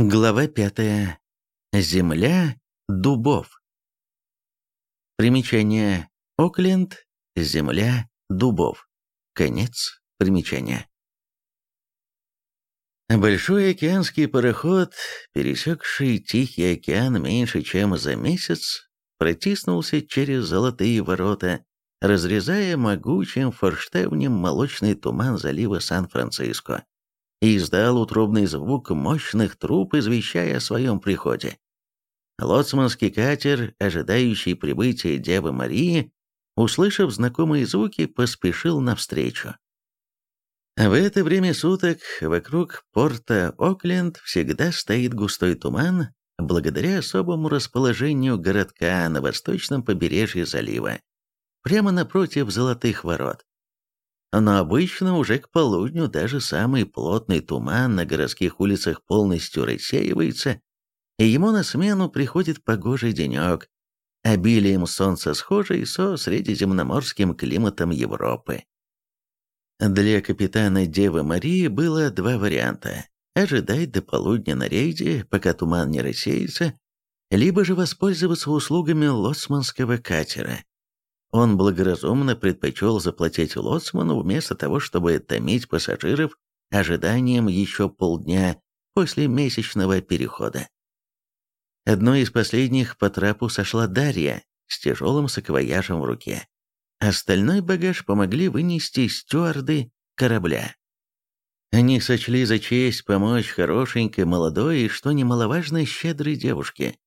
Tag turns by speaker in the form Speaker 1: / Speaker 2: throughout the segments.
Speaker 1: Глава пятая. Земля дубов. Примечание. Окленд. Земля дубов. Конец примечания. Большой океанский пароход, пересекший Тихий океан меньше чем за месяц, протиснулся через золотые ворота, разрезая могучим форштевнем молочный туман залива Сан-Франциско и издал утробный звук мощных труб, извещая о своем приходе. Лоцманский катер, ожидающий прибытия Девы Марии, услышав знакомые звуки, поспешил навстречу. В это время суток вокруг порта Окленд всегда стоит густой туман, благодаря особому расположению городка на восточном побережье залива, прямо напротив Золотых ворот. Но обычно уже к полудню даже самый плотный туман на городских улицах полностью рассеивается, и ему на смену приходит погожий денек, обилием солнца схожий со средиземноморским климатом Европы. Для капитана Девы Марии было два варианта – ожидать до полудня на рейде, пока туман не рассеется, либо же воспользоваться услугами лоцманского катера, он благоразумно предпочел заплатить лоцману вместо того, чтобы томить пассажиров ожиданием еще полдня после месячного перехода. Одной из последних по трапу сошла Дарья с тяжелым саквояжем в руке. Остальной багаж помогли вынести стюарды корабля. Они сочли за честь помочь хорошенькой, молодой и, что немаловажно, щедрой девушке,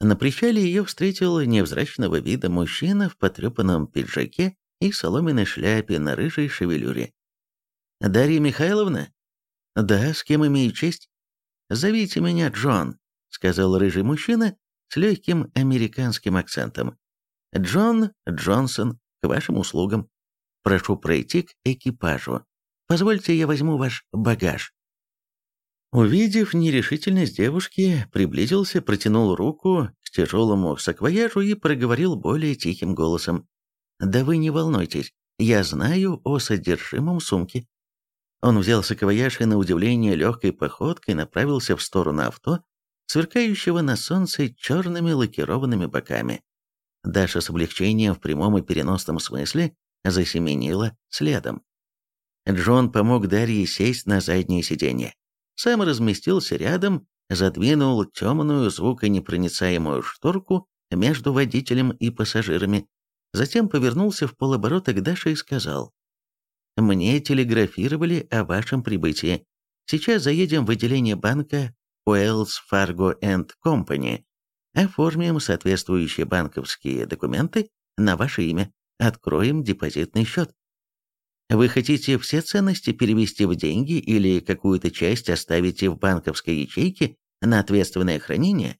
Speaker 1: на причале ее встретил невзрачного вида мужчина в потрепанном пиджаке и соломенной шляпе на рыжей шевелюре. «Дарья Михайловна?» «Да, с кем имею честь?» «Зовите меня Джон», — сказал рыжий мужчина с легким американским акцентом. «Джон Джонсон, к вашим услугам. Прошу пройти к экипажу. Позвольте, я возьму ваш багаж». Увидев нерешительность девушки, приблизился, протянул руку к тяжелому саквояжу и проговорил более тихим голосом. «Да вы не волнуйтесь, я знаю о содержимом сумки». Он взял саквояж и, на удивление, легкой походкой направился в сторону авто, сверкающего на солнце черными лакированными боками. Даша с облегчением в прямом и переносном смысле засеменила следом. Джон помог Дарье сесть на заднее сиденье сам разместился рядом, задвинул темную звуконепроницаемую шторку между водителем и пассажирами, затем повернулся в полоборота к Даше и сказал, «Мне телеграфировали о вашем прибытии. Сейчас заедем в отделение банка Wells Fargo and Company, оформим соответствующие банковские документы на ваше имя, откроем депозитный счет. Вы хотите все ценности перевести в деньги или какую-то часть оставите в банковской ячейке на ответственное хранение?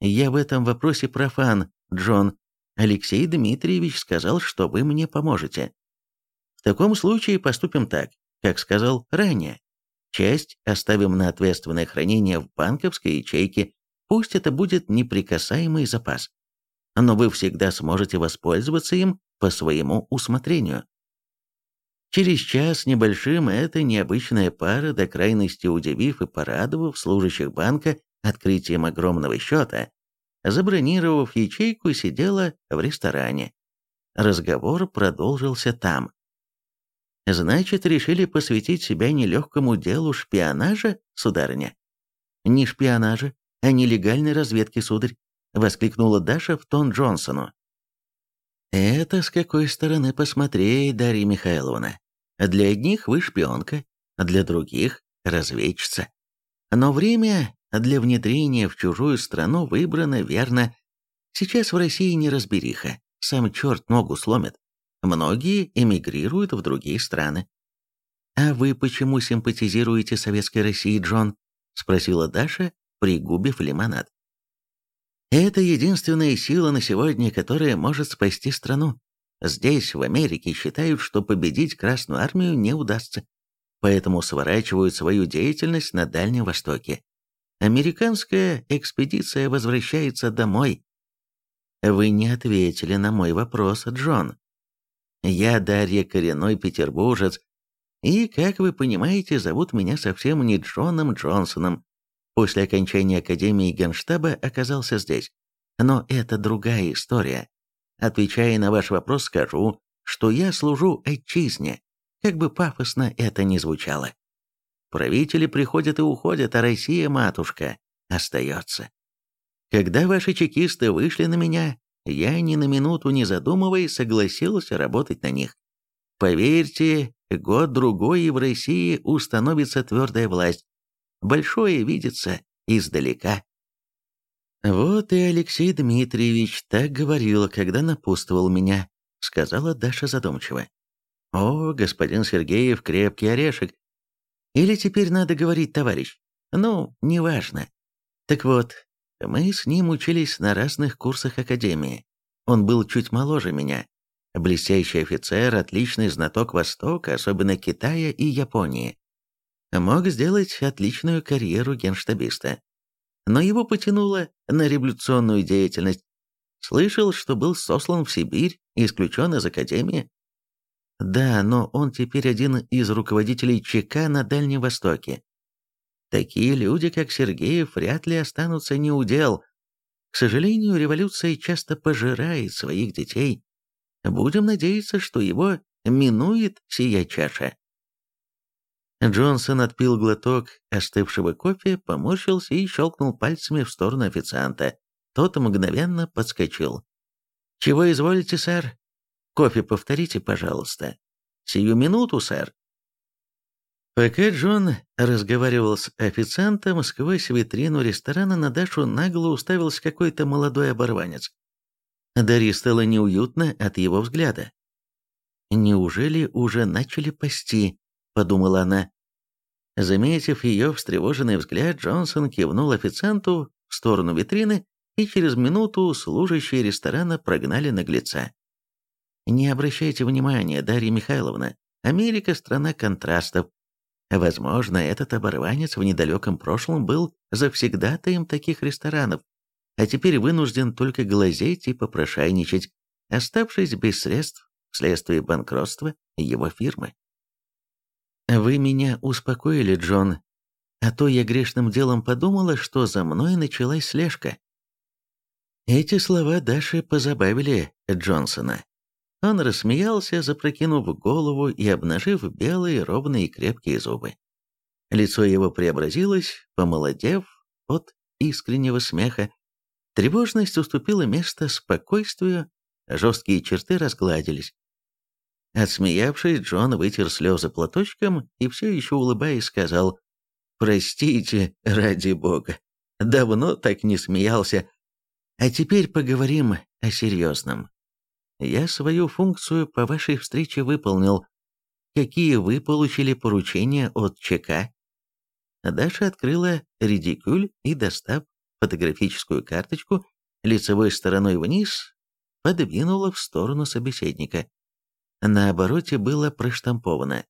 Speaker 1: Я в этом вопросе профан, Джон. Алексей Дмитриевич сказал, что вы мне поможете. В таком случае поступим так, как сказал ранее. Часть оставим на ответственное хранение в банковской ячейке, пусть это будет неприкасаемый запас. Но вы всегда сможете воспользоваться им по своему усмотрению. Через час небольшим эта необычная пара, до крайности удивив и порадовав служащих банка открытием огромного счета, забронировав ячейку, сидела в ресторане. Разговор продолжился там. «Значит, решили посвятить себя нелегкому делу шпионажа, сударыня?» «Не шпионажа, а нелегальной разведки, сударь», — воскликнула Даша в тон Джонсону. Это с какой стороны посмотреть, Дарья Михайловна. Для одних вы шпионка, для других – разведчица. Но время для внедрения в чужую страну выбрано верно. Сейчас в России не разбериха, сам черт ногу сломит. Многие эмигрируют в другие страны. «А вы почему симпатизируете Советской России, Джон?» – спросила Даша, пригубив лимонад. Это единственная сила на сегодня, которая может спасти страну. Здесь, в Америке, считают, что победить Красную Армию не удастся. Поэтому сворачивают свою деятельность на Дальнем Востоке. Американская экспедиция возвращается домой. Вы не ответили на мой вопрос, Джон. Я Дарья коренной петербуржец, и, как вы понимаете, зовут меня совсем не Джоном Джонсоном, После окончания Академии Генштаба оказался здесь. Но это другая история. Отвечая на ваш вопрос, скажу, что я служу отчизне, как бы пафосно это ни звучало. Правители приходят и уходят, а Россия, матушка, остается. Когда ваши чекисты вышли на меня, я ни на минуту не задумываясь согласился работать на них. Поверьте, год-другой и в России установится твердая власть. Большое видится издалека. «Вот и Алексей Дмитриевич так говорил, когда напутствовал меня», — сказала Даша задумчиво. «О, господин Сергеев, крепкий орешек. Или теперь надо говорить товарищ? Ну, неважно. Так вот, мы с ним учились на разных курсах Академии. Он был чуть моложе меня. Блестящий офицер, отличный знаток Востока, особенно Китая и Японии. Мог сделать отличную карьеру генштабиста. Но его потянуло на революционную деятельность. Слышал, что был сослан в Сибирь исключен из Академии. Да, но он теперь один из руководителей ЧК на Дальнем Востоке. Такие люди, как Сергеев, вряд ли останутся неудел. К сожалению, революция часто пожирает своих детей. Будем надеяться, что его минует сия чаша. Джонсон отпил глоток остывшего кофе, поморщился и щелкнул пальцами в сторону официанта. Тот мгновенно подскочил. «Чего изволите, сэр? Кофе повторите, пожалуйста». «Сию минуту, сэр». Пока Джон разговаривал с официантом, сквозь витрину ресторана на Дашу нагло уставился какой-то молодой оборванец. Дарье стало неуютно от его взгляда. «Неужели уже начали пасти?» – подумала она. Заметив ее встревоженный взгляд, Джонсон кивнул официанту в сторону витрины, и через минуту служащие ресторана прогнали наглеца. «Не обращайте внимания, Дарья Михайловна. Америка – страна контрастов. Возможно, этот оборванец в недалеком прошлом был завсегдатаем таких ресторанов, а теперь вынужден только глазеть и попрошайничать, оставшись без средств вследствие банкротства его фирмы. «Вы меня успокоили, Джон, а то я грешным делом подумала, что за мной началась слежка». Эти слова Даши позабавили Джонсона. Он рассмеялся, запрокинув голову и обнажив белые, ровные и крепкие зубы. Лицо его преобразилось, помолодев от искреннего смеха. Тревожность уступила место спокойствию, жесткие черты разгладились. Отсмеявшись, Джон вытер слезы платочком и все еще улыбаясь сказал «Простите, ради бога, давно так не смеялся. А теперь поговорим о серьезном». Я свою функцию по вашей встрече выполнил. Какие вы получили поручения от ЧК?» Даша открыла редикюль и, достав фотографическую карточку, лицевой стороной вниз, подвинула в сторону собеседника. На обороте было проштамповано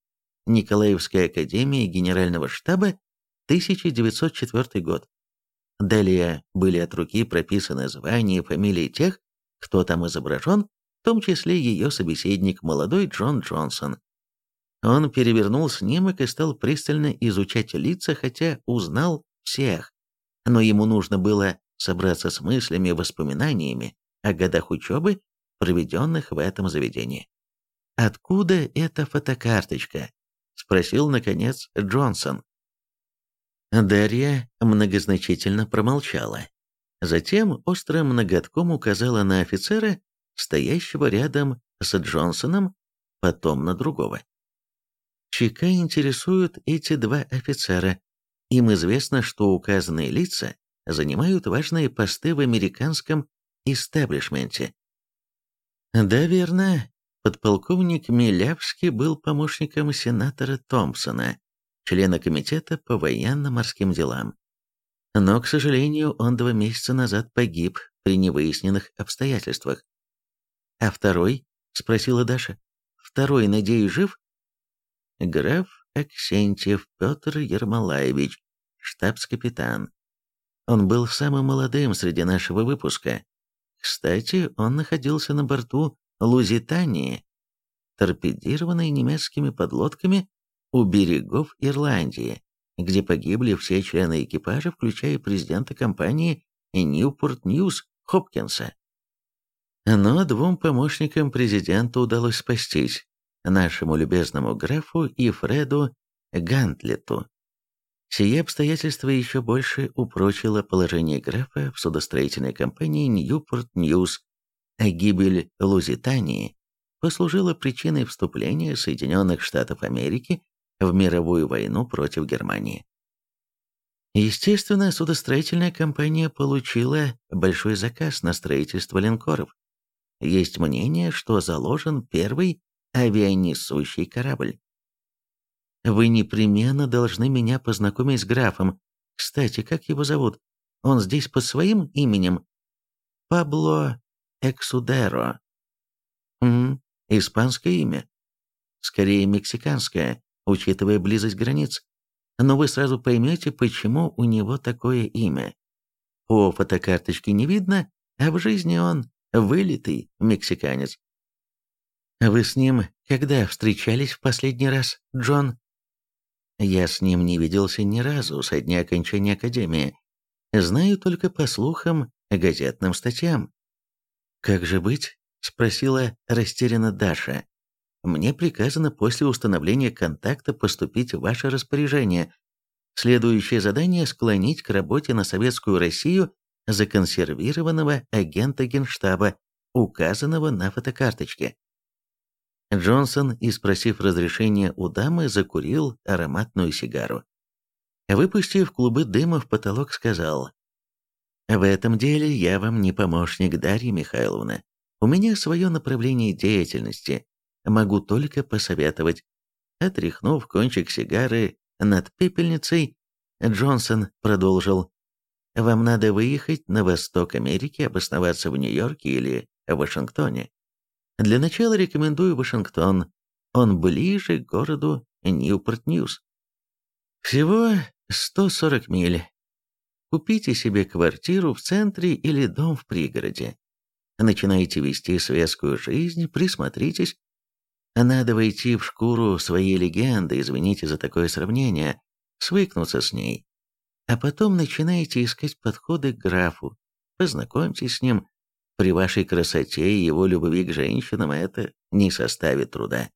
Speaker 1: «Николаевская академия генерального штаба, 1904 год». Далее были от руки прописаны звания и фамилии тех, кто там изображен, в том числе ее собеседник, молодой Джон Джонсон. Он перевернул снимок и стал пристально изучать лица, хотя узнал всех. Но ему нужно было собраться с мыслями и воспоминаниями о годах учебы, проведенных в этом заведении. «Откуда эта фотокарточка?» – спросил, наконец, Джонсон. Дарья многозначительно промолчала. Затем острым ноготком указала на офицера стоящего рядом с Джонсоном, потом на другого. ЧК интересуют эти два офицера. Им известно, что указанные лица занимают важные посты в американском истеблишменте. Да, верно. Подполковник Милявский был помощником сенатора Томпсона, члена комитета по военно-морским делам. Но, к сожалению, он два месяца назад погиб при невыясненных обстоятельствах. «А второй?» — спросила Даша. «Второй, надеюсь, жив?» Граф Аксентьев Петр Ермолаевич, штабс-капитан. Он был самым молодым среди нашего выпуска. Кстати, он находился на борту Лузитании, торпедированной немецкими подлодками у берегов Ирландии, где погибли все члены экипажа, включая президента компании Ньюпорт Ньюс Хопкинса. Но двум помощникам президента удалось спастись, нашему любезному графу и Фреду Гантлету. Сие обстоятельство еще больше упрочило положение графа в судостроительной компании Ньюпорт Ньюс, а гибель Лузитании послужила причиной вступления Соединенных Штатов Америки в мировую войну против Германии. Естественно, судостроительная компания получила большой заказ на строительство линкоров. Есть мнение, что заложен первый авианесущий корабль. Вы непременно должны меня познакомить с графом. Кстати, как его зовут? Он здесь под своим именем? Пабло Эксудеро. Угу, испанское имя. Скорее, мексиканское, учитывая близость границ. Но вы сразу поймете, почему у него такое имя. По фотокарточке не видно, а в жизни он вылитый мексиканец. Вы с ним когда встречались в последний раз, Джон? Я с ним не виделся ни разу со дня окончания академии. Знаю только по слухам, газетным статьям. «Как же быть?» – спросила растерянно Даша. «Мне приказано после установления контакта поступить в ваше распоряжение. Следующее задание – склонить к работе на Советскую Россию законсервированного агента Генштаба, указанного на фотокарточке. Джонсон, и спросив разрешения у дамы, закурил ароматную сигару. Выпустив клубы дыма в потолок, сказал, «В этом деле я вам не помощник, Дарья Михайловна. У меня свое направление деятельности. Могу только посоветовать». Отряхнув кончик сигары над пепельницей, Джонсон продолжил, «Вам надо выехать на восток Америки, обосноваться в Нью-Йорке или Вашингтоне. Для начала рекомендую Вашингтон. Он ближе к городу Ньюпорт-Ньюс. Всего 140 миль. Купите себе квартиру в центре или дом в пригороде. Начинайте вести светскую жизнь, присмотритесь. Надо войти в шкуру своей легенды, извините за такое сравнение, свыкнуться с ней. А потом начинаете искать подходы к графу, познакомьтесь с ним, при вашей красоте и его любви к женщинам это не составит труда.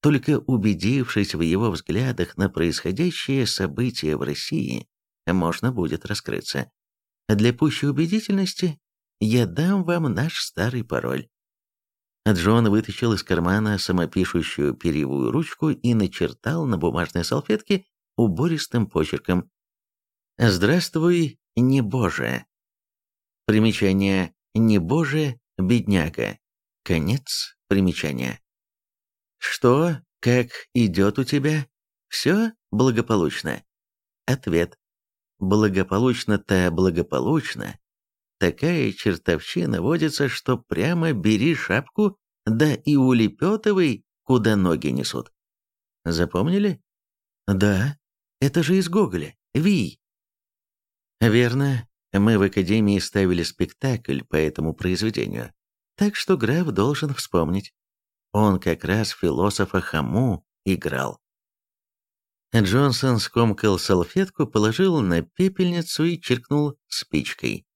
Speaker 1: Только убедившись в его взглядах на происходящие события в России, можно будет раскрыться. Для пущей убедительности я дам вам наш старый пароль. Джон вытащил из кармана самопишущую перьевую ручку и начертал на бумажной салфетке убористым почерком «Здравствуй, небоже». Примечание не боже, бедняга. Конец примечания. Что, как идет у тебя? Все благополучно? Ответ. Благополучно-то благополучно. Такая чертовщина водится, что прямо бери шапку, да и улепетывай, куда ноги несут. Запомнили? Да, это же из Гоголя. Вий. Верно, мы в Академии ставили спектакль по этому произведению, так что граф должен вспомнить. Он как раз философа Хаму играл. Джонсон скомкал салфетку, положил на пепельницу и чиркнул спичкой.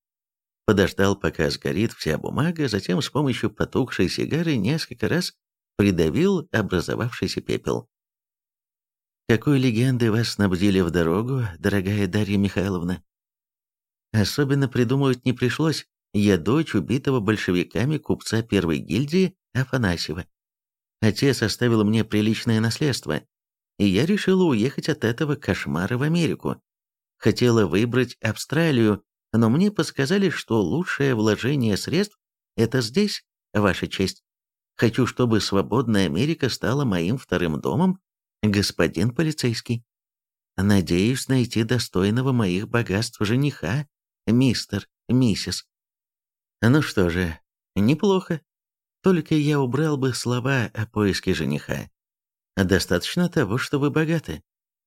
Speaker 1: Подождал, пока сгорит вся бумага, затем с помощью потухшей сигары несколько раз придавил образовавшийся пепел. «Какой легендой вас снабдили в дорогу, дорогая Дарья Михайловна?» Особенно придумывать не пришлось. Я дочь убитого большевиками купца первой гильдии Афанасьева. Отец оставил мне приличное наследство, и я решила уехать от этого кошмара в Америку. Хотела выбрать Австралию, но мне подсказали, что лучшее вложение средств – это здесь, ваша честь. Хочу, чтобы свободная Америка стала моим вторым домом, господин полицейский. Надеюсь найти достойного моих богатств жениха, мистер, миссис. Ну что же, неплохо. Только я убрал бы слова о поиске жениха. Достаточно того, что вы богаты.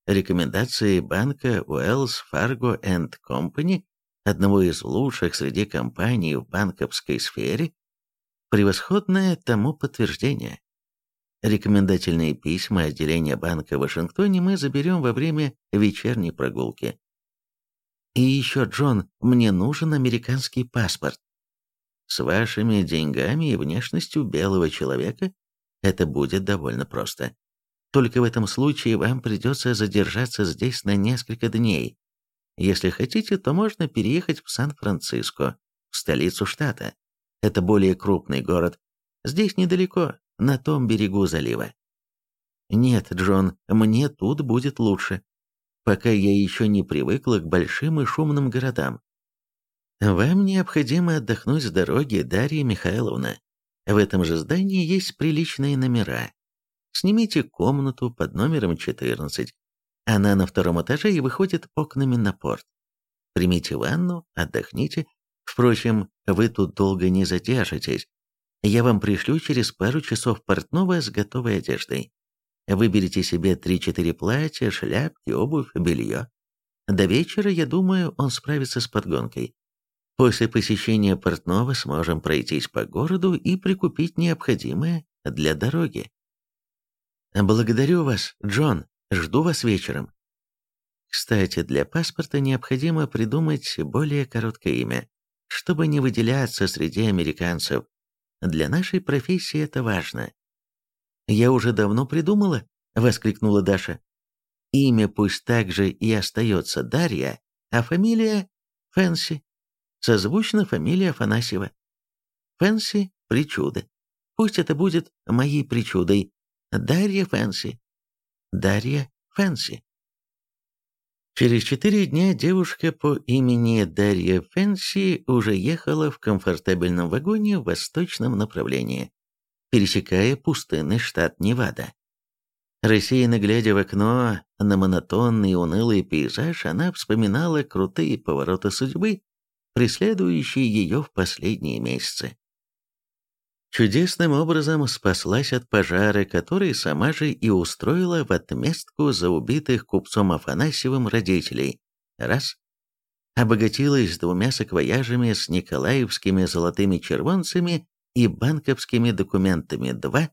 Speaker 1: Рекомендации банка Wells Fargo and Company, одного из лучших среди компаний в банковской сфере, превосходное тому подтверждение. Рекомендательные письма отделения банка в Вашингтоне мы заберем во время вечерней прогулки. И еще, Джон, мне нужен американский паспорт. С вашими деньгами и внешностью белого человека это будет довольно просто. Только в этом случае вам придется задержаться здесь на несколько дней. Если хотите, то можно переехать в Сан-Франциско, в столицу штата. Это более крупный город. Здесь недалеко, на том берегу залива. Нет, Джон, мне тут будет лучше, пока я еще не привыкла к большим и шумным городам. Вам необходимо отдохнуть с дороги, Дарья Михайловна. В этом же здании есть приличные номера. Снимите комнату под номером 14. Она на втором этаже и выходит окнами на порт. Примите ванну, отдохните. Впрочем, вы тут долго не задержитесь. Я вам пришлю через пару часов портного с готовой одеждой. Выберите себе 3-4 платья, шляпки, обувь, белье. До вечера, я думаю, он справится с подгонкой. После посещения портного сможем пройтись по городу и прикупить необходимое для дороги. Благодарю вас, Джон. Жду вас вечером. Кстати, для паспорта необходимо придумать более короткое имя, чтобы не выделяться среди американцев. Для нашей профессии это важно. «Я уже давно придумала», — воскликнула Даша. «Имя пусть также и остается Дарья, а фамилия — Фэнси. Созвучна фамилия Афанасьева. Фэнси — причуда. Пусть это будет моей причудой. Дарья Фэнси. Дарья Фэнси». Через четыре дня девушка по имени Дарья Фэнси уже ехала в комфортабельном вагоне в восточном направлении пересекая пустынный штат Невада. Рассеянно глядя в окно на монотонный и унылый пейзаж, она вспоминала крутые повороты судьбы, преследующие ее в последние месяцы. Чудесным образом спаслась от пожара, который сама же и устроила в отместку за убитых купцом Афанасьевым родителей. Раз. Обогатилась двумя саквояжами с николаевскими золотыми червонцами и банковскими документами 2,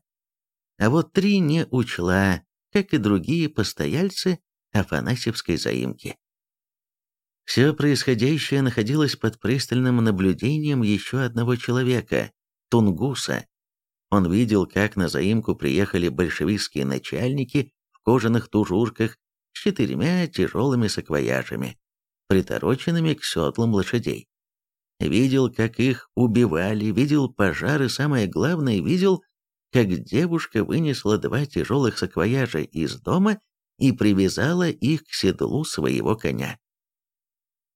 Speaker 1: а вот 3 не учла, как и другие постояльцы Афанасьевской заимки. Все происходящее находилось под пристальным наблюдением еще одного человека, Тунгуса. Он видел, как на заимку приехали большевистские начальники в кожаных тужурках с четырьмя тяжелыми саквояжами, притороченными к седлам лошадей. Видел, как их убивали, видел пожары, самое главное, видел, как девушка вынесла два тяжелых саквояжа из дома и привязала их к седлу своего коня.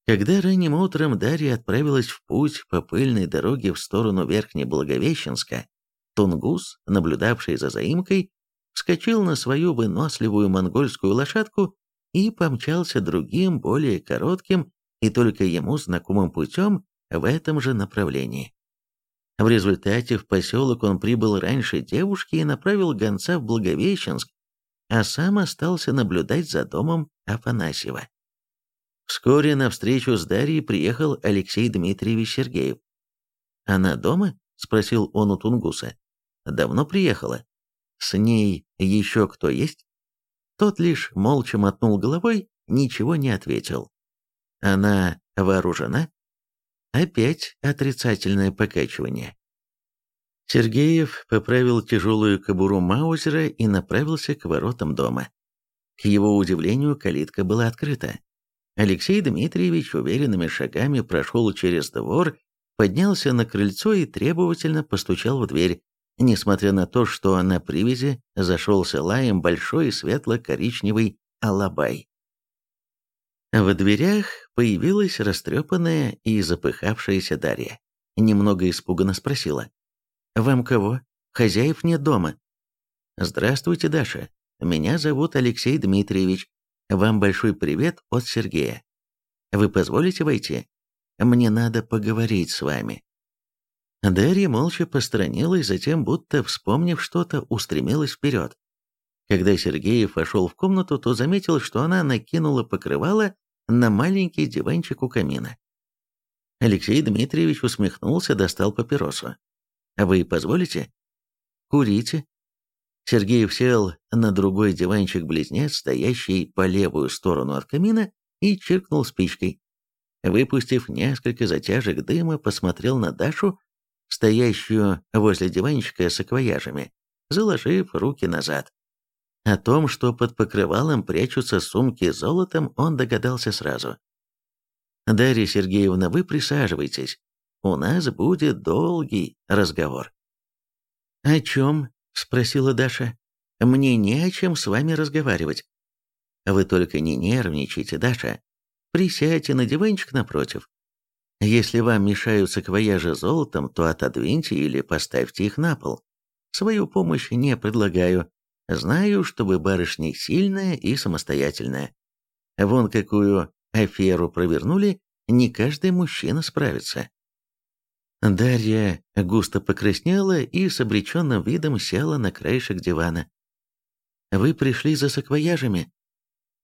Speaker 1: Когда ранним утром Дарья отправилась в путь по пыльной дороге в сторону Верхней Благовещенска, Тунгус, наблюдавший за заимкой, вскочил на свою выносливую монгольскую лошадку и помчался другим, более коротким и только ему знакомым путем в этом же направлении. В результате в поселок он прибыл раньше девушки и направил гонца в Благовещенск, а сам остался наблюдать за домом Афанасьева. Вскоре на встречу с Дарьей приехал Алексей Дмитриевич Сергеев. «Она дома?» – спросил он у Тунгуса. «Давно приехала. С ней еще кто есть?» Тот лишь молча мотнул головой, ничего не ответил. «Она вооружена?» Опять отрицательное покачивание. Сергеев поправил тяжелую кобуру Маузера и направился к воротам дома. К его удивлению, калитка была открыта. Алексей Дмитриевич уверенными шагами прошел через двор, поднялся на крыльцо и требовательно постучал в дверь, несмотря на то, что на привязи зашелся лаем большой светло-коричневый алабай. В дверях появилась растрепанная и запыхавшаяся Дарья. Немного испуганно спросила. «Вам кого? Хозяев нет дома». «Здравствуйте, Даша. Меня зовут Алексей Дмитриевич. Вам большой привет от Сергея. Вы позволите войти? Мне надо поговорить с вами». Дарья молча посторонилась, затем, будто вспомнив что-то, устремилась вперед. Когда Сергеев вошел в комнату, то заметил, что она накинула покрывало на маленький диванчик у камина. Алексей Дмитриевич усмехнулся, достал папиросу. «Вы позволите?» «Курите». Сергеев сел на другой диванчик-близнец, стоящий по левую сторону от камина, и чиркнул спичкой. Выпустив несколько затяжек дыма, посмотрел на Дашу, стоящую возле диванчика с акваяжами, заложив руки назад. О том, что под покрывалом прячутся сумки с золотом, он догадался сразу. «Дарья Сергеевна, вы присаживайтесь. У нас будет долгий разговор». «О чем?» — спросила Даша. «Мне не о чем с вами разговаривать». «Вы только не нервничайте, Даша. Присядьте на диванчик напротив. Если вам мешают саквояжи золотом, то отодвиньте или поставьте их на пол. Свою помощь не предлагаю. Знаю, что вы барышня сильная и самостоятельная. Вон какую аферу провернули, не каждый мужчина справится. Дарья густо покраснела и с обреченным видом села на краешек дивана. «Вы пришли за саквояжами?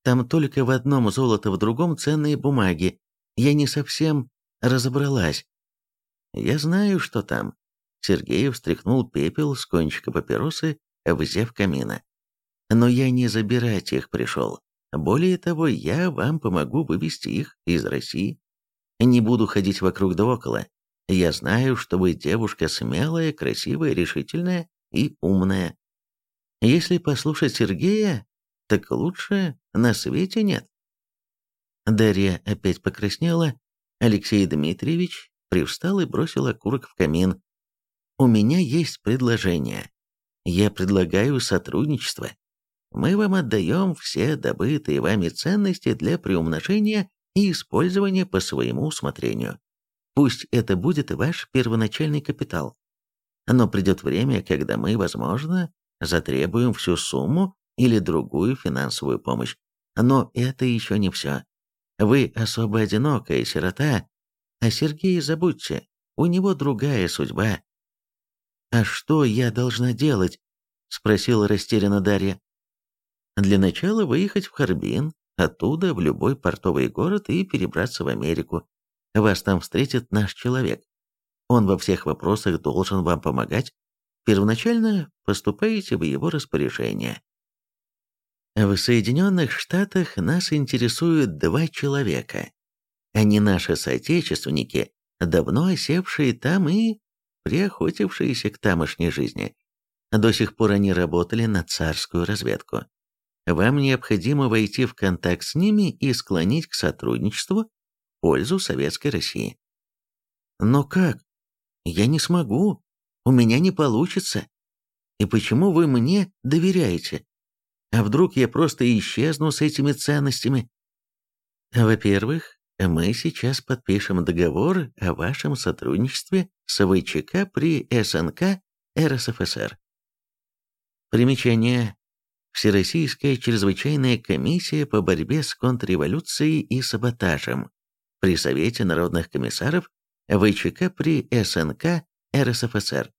Speaker 1: Там только в одном золото, в другом ценные бумаги. Я не совсем разобралась. Я знаю, что там. Сергеев стряхнул пепел с кончика папиросы, взяв камина. Но я не забирать их пришел. Более того, я вам помогу вывести их из России. Не буду ходить вокруг да около. Я знаю, что вы девушка смелая, красивая, решительная и умная. Если послушать Сергея, так лучше на свете нет. Дарья опять покраснела, Алексей Дмитриевич привстал и бросил окурок в камин. «У меня есть предложение. Я предлагаю сотрудничество. Мы вам отдаем все добытые вами ценности для приумножения и использования по своему усмотрению. Пусть это будет ваш первоначальный капитал. Но придет время, когда мы, возможно, затребуем всю сумму или другую финансовую помощь. Но это еще не все. Вы особо одинокая сирота, а Сергея забудьте, у него другая судьба». «А что я должна делать?» — спросила растерянно Дарья. «Для начала выехать в Харбин, оттуда в любой портовый город и перебраться в Америку. Вас там встретит наш человек. Он во всех вопросах должен вам помогать. Первоначально поступаете в его распоряжение. В Соединенных Штатах нас интересуют два человека. Они наши соотечественники, давно осевшие там и приохотившиеся к тамошней жизни. До сих пор они работали на царскую разведку. Вам необходимо войти в контакт с ними и склонить к сотрудничеству пользу Советской России. Но как? Я не смогу. У меня не получится. И почему вы мне доверяете? А вдруг я просто исчезну с этими ценностями? Во-первых, мы сейчас подпишем договор о вашем сотрудничестве с ВЧК при СНК РСФСР. Примечание. Всероссийская чрезвычайная комиссия по борьбе с контрреволюцией и саботажем при Совете народных комиссаров ВЧК при СНК РСФСР.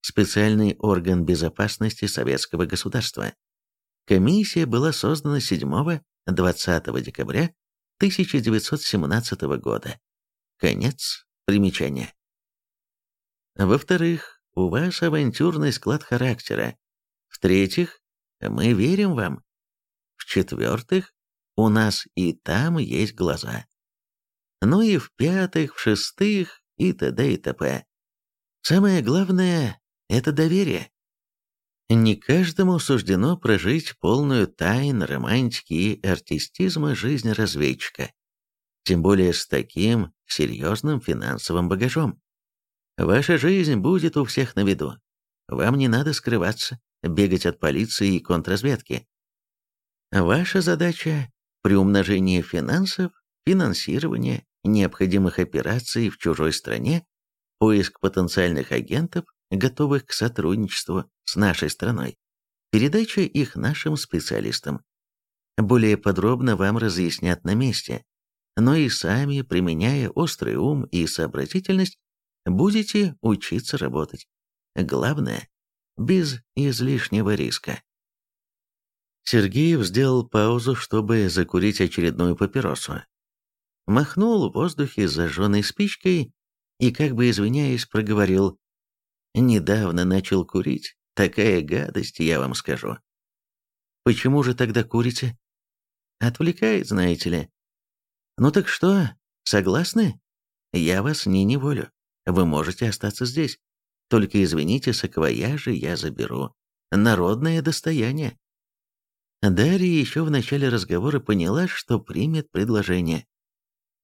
Speaker 1: Специальный орган безопасности советского государства. Комиссия была создана 7-20 декабря 1917 года. Конец примечания. Во-вторых, у вас авантюрный склад характера. В-третьих, мы верим вам. В-четвертых, у нас и там есть глаза. Ну и в-пятых, в-шестых и т.д. и т.п. Самое главное – это доверие. Не каждому суждено прожить полную тайн, романтики и артистизма жизни разведчика, тем более с таким серьезным финансовым багажом. Ваша жизнь будет у всех на виду. Вам не надо скрываться, бегать от полиции и контрразведки. Ваша задача – приумножение финансов, финансирование необходимых операций в чужой стране, поиск потенциальных агентов готовых к сотрудничеству с нашей страной, передача их нашим специалистам. Более подробно вам разъяснят на месте, но и сами, применяя острый ум и сообразительность, будете учиться работать. Главное, без излишнего риска. Сергеев сделал паузу, чтобы закурить очередную папиросу. Махнул в воздухе зажженной спичкой и, как бы извиняясь, проговорил Недавно начал курить, Такая гадость, я вам скажу. Почему же тогда курите? Отвлекает, знаете ли. Ну так что, согласны? Я вас не неволю. Вы можете остаться здесь. Только извините, саквояжи я заберу. Народное достояние. Дарья еще в начале разговора поняла, что примет предложение.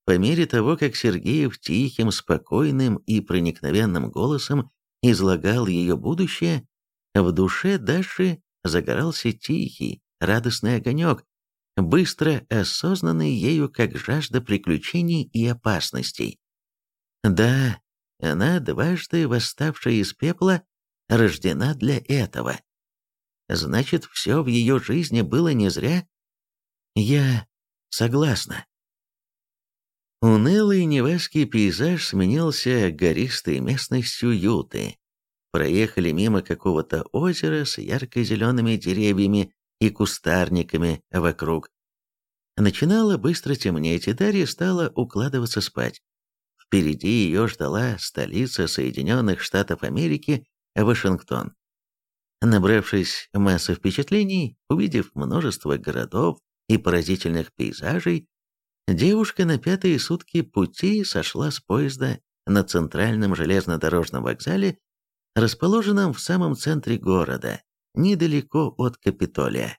Speaker 1: По мере того, как Сергеев тихим, спокойным и проникновенным голосом излагал ее будущее, в душе Даши загорался тихий, радостный огонек, быстро осознанный ею как жажда приключений и опасностей. Да, она, дважды восставшая из пепла, рождена для этого. Значит, все в ее жизни было не зря? Я согласна. Унылый невеский пейзаж сменился гористой местностью Юты. Проехали мимо какого-то озера с ярко-зелеными деревьями и кустарниками вокруг. Начинало быстро темнеть, и Дарья стала укладываться спать. Впереди ее ждала столица Соединенных Штатов Америки, Вашингтон. Набравшись массы впечатлений, увидев множество городов и поразительных пейзажей, Девушка на пятые сутки пути сошла с поезда на центральном железнодорожном вокзале, расположенном в самом центре города, недалеко от Капитолия.